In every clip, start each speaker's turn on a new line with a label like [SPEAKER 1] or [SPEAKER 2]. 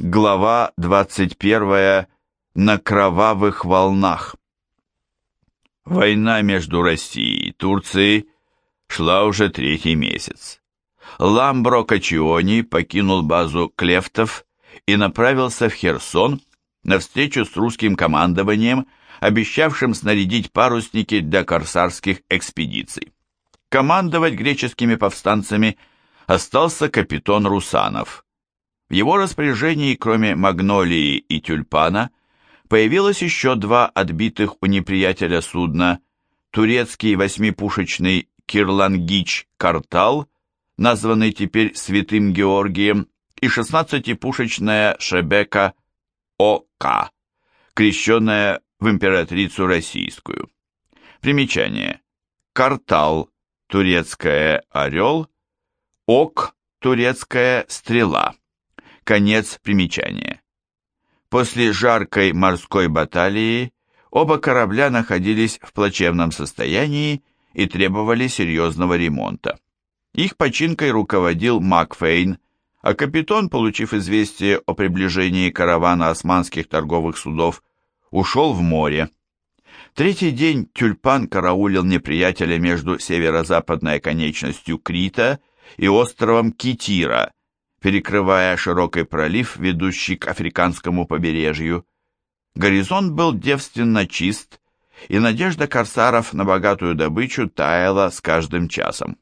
[SPEAKER 1] Глава 21. На кровавых волнах. Война между Россией и Турцией шла уже третий месяц. Ламбро Качиони покинул базу Клефтов и направился в Херсон на встречу с русским командованием, обещавшим снарядить парусники для корсарских экспедиций. Командовать греческими повстанцами остался капитан Русанов – его распоряжении, кроме магнолии и тюльпана, появилось еще два отбитых у неприятеля судна, турецкий восьмипушечный Кирлангич Картал, названный теперь Святым Георгием, и шестнадцатипушечная Шебека ОК, крещенная в императрицу российскую. Примечание. Картал, турецкая орел, ок, турецкая стрела. Конец примечания. После жаркой морской баталии оба корабля находились в плачевном состоянии и требовали серьезного ремонта. Их починкой руководил Макфейн, а капитан, получив известие о приближении каравана османских торговых судов, ушел в море. Третий день тюльпан караулил неприятеля между северо-западной конечностью Крита и островом Китира, перекрывая широкий пролив, ведущий к африканскому побережью. Горизонт был девственно чист, и надежда корсаров на богатую добычу таяла с каждым часом.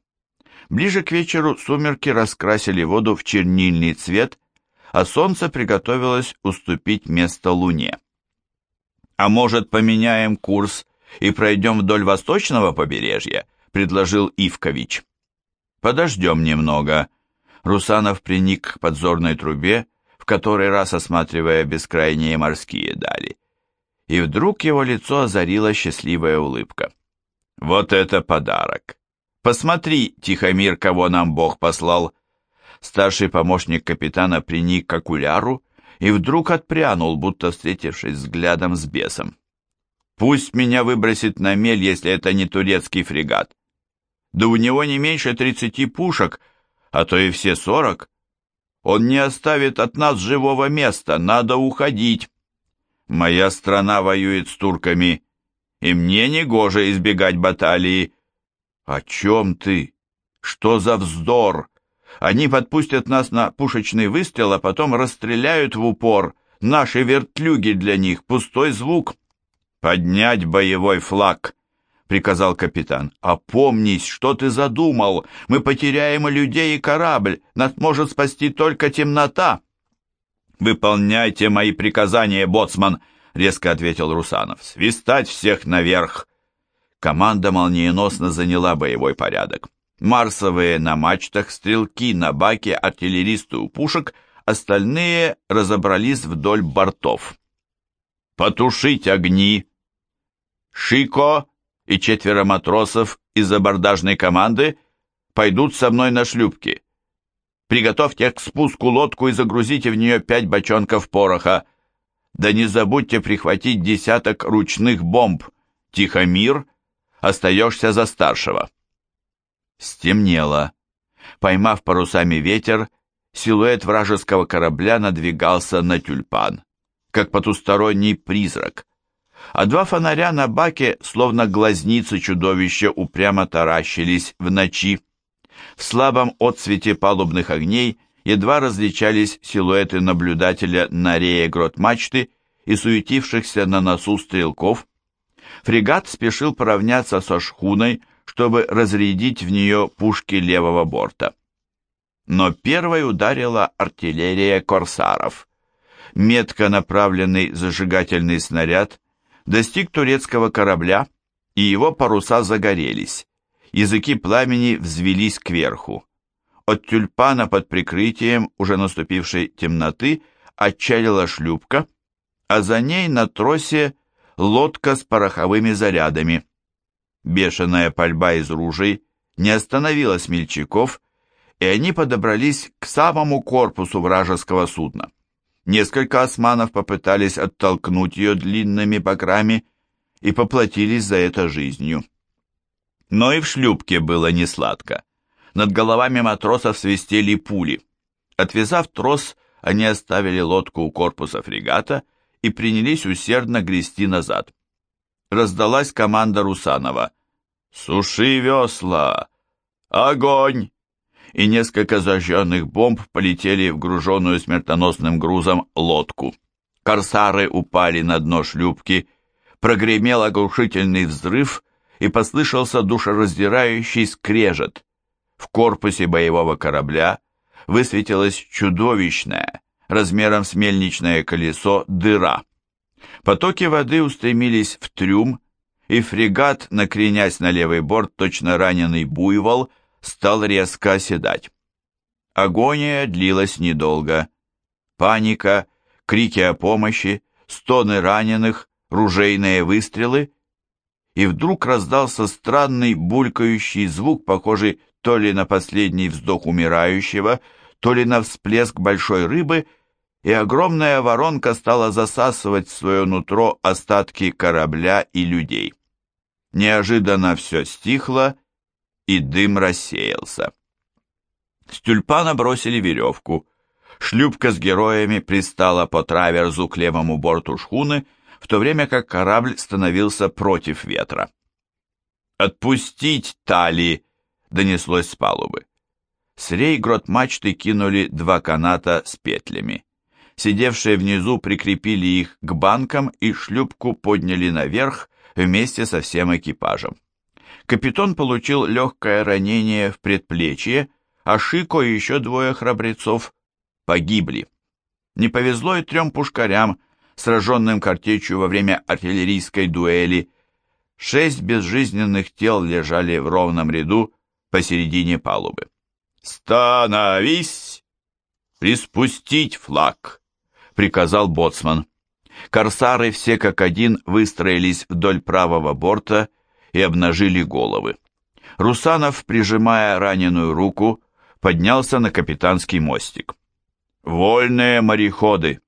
[SPEAKER 1] Ближе к вечеру сумерки раскрасили воду в чернильный цвет, а солнце приготовилось уступить место луне. «А может, поменяем курс и пройдем вдоль восточного побережья?» — предложил Ивкович. «Подождем немного», Русанов приник к подзорной трубе, в который раз осматривая бескрайние морские дали. И вдруг его лицо озарила счастливая улыбка. «Вот это подарок! Посмотри, Тихомир, кого нам Бог послал!» Старший помощник капитана приник к окуляру и вдруг отпрянул, будто встретившись взглядом с бесом. «Пусть меня выбросит на мель, если это не турецкий фрегат. Да у него не меньше тридцати пушек, а то и все сорок. Он не оставит от нас живого места, надо уходить. Моя страна воюет с турками, и мне не гоже избегать баталии. О чем ты? Что за вздор? Они подпустят нас на пушечный выстрел, а потом расстреляют в упор. Наши вертлюги для них пустой звук. Поднять боевой флаг приказал капитан. «Опомнись, что ты задумал? Мы потеряем людей, и корабль. Нас может спасти только темнота». «Выполняйте мои приказания, боцман», — резко ответил Русанов. «Свистать всех наверх». Команда молниеносно заняла боевой порядок. Марсовые на мачтах, стрелки на баке, артиллеристы у пушек, остальные разобрались вдоль бортов. «Потушить огни!» «Шико!» И четверо матросов из абордажной команды пойдут со мной на шлюпки. Приготовьте к спуску лодку и загрузите в нее пять бочонков пороха. Да не забудьте прихватить десяток ручных бомб. Тихомир, остаешься за старшего. Стемнело. Поймав парусами ветер, силуэт вражеского корабля надвигался на тюльпан, как потусторонний призрак а два фонаря на баке, словно глазницы чудовища, упрямо таращились в ночи. В слабом отсвете палубных огней едва различались силуэты наблюдателя на рее грот мачты и суетившихся на носу стрелков. Фрегат спешил поравняться со шхуной, чтобы разрядить в нее пушки левого борта. Но первой ударила артиллерия корсаров. Метко направленный зажигательный снаряд достиг турецкого корабля, и его паруса загорелись. Языки пламени взвелись кверху. От тюльпана под прикрытием уже наступившей темноты отчалила шлюпка, а за ней на тросе лодка с пороховыми зарядами. Бешеная пальба из ружей не остановила смельчаков, и они подобрались к самому корпусу вражеского судна. Несколько османов попытались оттолкнуть ее длинными баграми и поплатились за это жизнью. Но и в шлюпке было несладко. Над головами матросов свистели пули. Отвязав трос, они оставили лодку у корпуса фрегата и принялись усердно грести назад. Раздалась команда Русанова. «Суши весла! Огонь!» И несколько зажженных бомб полетели в груженную смертоносным грузом лодку. Корсары упали на дно шлюпки, прогремел оглушительный взрыв и послышался душераздирающий скрежет. В корпусе боевого корабля высветилась чудовищная, размером с мельничное колесо, дыра. Потоки воды устремились в трюм, и фрегат, накренясь на левый борт, точно раненый буйвол, стал резко оседать. Агония длилась недолго. Паника, крики о помощи, стоны раненых, ружейные выстрелы, и вдруг раздался странный булькающий звук, похожий то ли на последний вздох умирающего, то ли на всплеск большой рыбы, и огромная воронка стала засасывать в свое нутро остатки корабля и людей. Неожиданно все стихло, и дым рассеялся. С тюльпана бросили веревку. Шлюпка с героями пристала по траверзу к левому борту шхуны, в то время как корабль становился против ветра. «Отпустить тали!» — донеслось с палубы. С рейгрот мачты кинули два каната с петлями. Сидевшие внизу прикрепили их к банкам и шлюпку подняли наверх вместе со всем экипажем. Капитан получил легкое ранение в предплечье, а Шико и еще двое храбрецов погибли. Не повезло и трем пушкарям, сраженным картечью во время артиллерийской дуэли. Шесть безжизненных тел лежали в ровном ряду посередине палубы. «Становись! Приспустить флаг!» — приказал боцман. Корсары все как один выстроились вдоль правого борта и обнажили головы. Русанов, прижимая раненую руку, поднялся на капитанский мостик. «Вольные мореходы!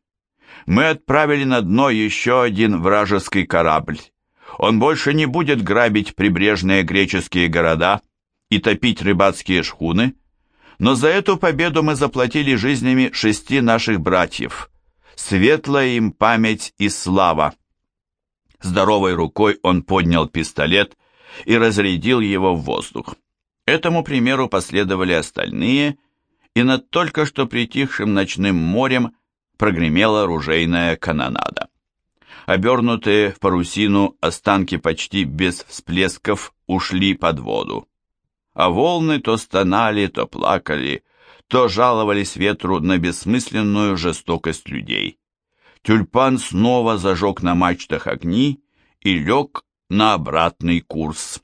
[SPEAKER 1] Мы отправили на дно еще один вражеский корабль. Он больше не будет грабить прибрежные греческие города и топить рыбацкие шхуны, но за эту победу мы заплатили жизнями шести наших братьев. Светлая им память и слава. Здоровой рукой он поднял пистолет и разрядил его в воздух. Этому примеру последовали остальные, и над только что притихшим ночным морем прогремела ружейная канонада. Обернутые в парусину останки почти без всплесков ушли под воду а волны то стонали, то плакали, то жаловались ветру на бессмысленную жестокость людей. Тюльпан снова зажег на мачтах огни и лег на обратный курс.